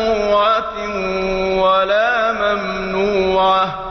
مَقْطُوعَةٍ وَلَا مَمْنُوعَةٍ.